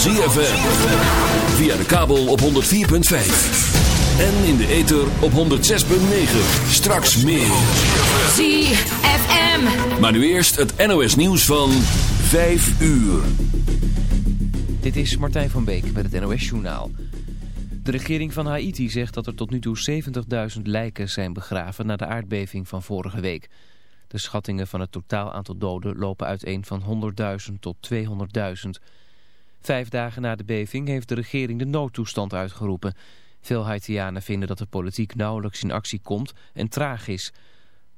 ZFM. Via de kabel op 104.5. En in de ether op 106.9. Straks meer. ZFM. Maar nu eerst het NOS nieuws van 5 uur. Dit is Martijn van Beek met het NOS Journaal. De regering van Haiti zegt dat er tot nu toe 70.000 lijken zijn begraven na de aardbeving van vorige week. De schattingen van het totaal aantal doden lopen uiteen van 100.000 tot 200.000. Vijf dagen na de beving heeft de regering de noodtoestand uitgeroepen. Veel Haitianen vinden dat de politiek nauwelijks in actie komt en traag is.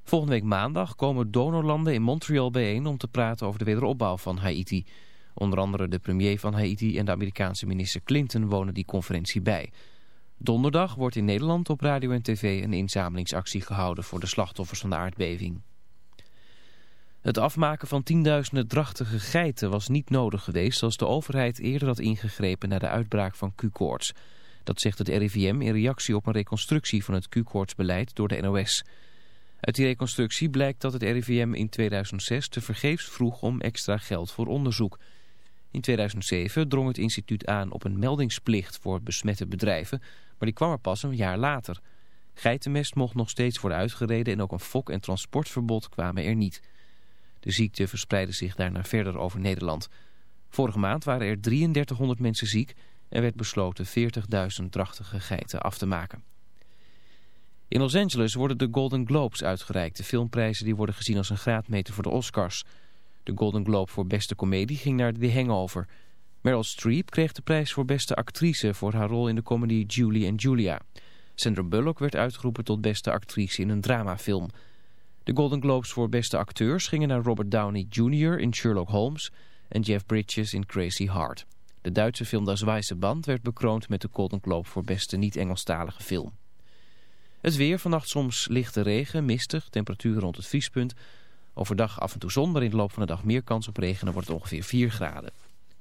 Volgende week maandag komen donorlanden in Montreal bijeen om te praten over de wederopbouw van Haiti. Onder andere de premier van Haiti en de Amerikaanse minister Clinton wonen die conferentie bij. Donderdag wordt in Nederland op radio en tv een inzamelingsactie gehouden voor de slachtoffers van de aardbeving. Het afmaken van tienduizenden drachtige geiten was niet nodig geweest als de overheid eerder had ingegrepen na de uitbraak van Q-koorts. Dat zegt het RIVM in reactie op een reconstructie van het Q-koortsbeleid door de NOS. Uit die reconstructie blijkt dat het RIVM in 2006 te vergeefs vroeg om extra geld voor onderzoek. In 2007 drong het instituut aan op een meldingsplicht voor besmette bedrijven, maar die kwam er pas een jaar later. Geitenmest mocht nog steeds worden uitgereden en ook een fok- en transportverbod kwamen er niet. De ziekte verspreidde zich daarna verder over Nederland. Vorige maand waren er 3300 mensen ziek en werd besloten 40.000 drachtige geiten af te maken. In Los Angeles worden de Golden Globes uitgereikt, de filmprijzen die worden gezien als een graadmeter voor de Oscars. De Golden Globe voor beste komedie ging naar The Hangover. Meryl Streep kreeg de prijs voor beste actrice voor haar rol in de comedy Julie and Julia. Sandra Bullock werd uitgeroepen tot beste actrice in een dramafilm. De Golden Globes voor beste acteurs gingen naar Robert Downey Jr. in Sherlock Holmes en Jeff Bridges in Crazy Heart. De Duitse film Das Weiße Band werd bekroond met de Golden Globe voor beste niet-Engelstalige film. Het weer, vannacht soms lichte regen, mistig, temperatuur rond het vriespunt. Overdag af en toe zon, maar in de loop van de dag meer kans op regen. Dan wordt het ongeveer 4 graden.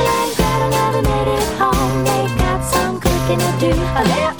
Hansel and Gretel never made it home. They got some cooking to do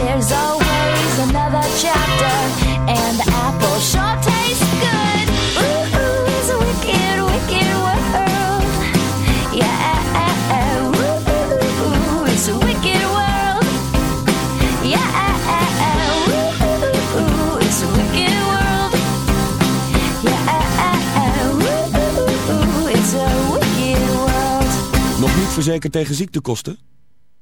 there's always another chapter, and apple tastes good. Ooh, ooh, it's a wicked, wicked world. Yeah, ooh, it's wicked world. Yeah, ooh, it's wicked world. Wicked world. Nog niet verzekerd tegen ziektekosten?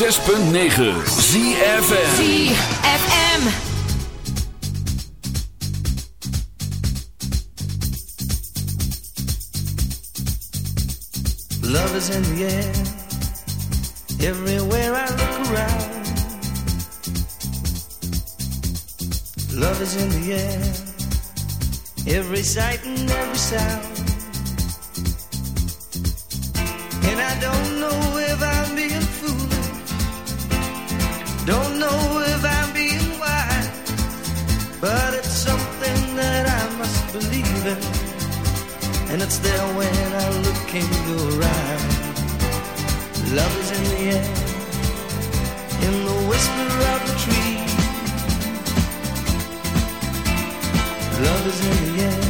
106.9 ZFM ZFM Love is in the air. believe it. And it's there when I look in your eyes. Love is in the air In the whisper of the tree. Love is in the air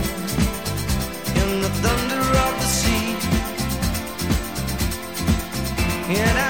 In the thunder of the sea. And I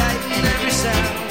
sight and every sound.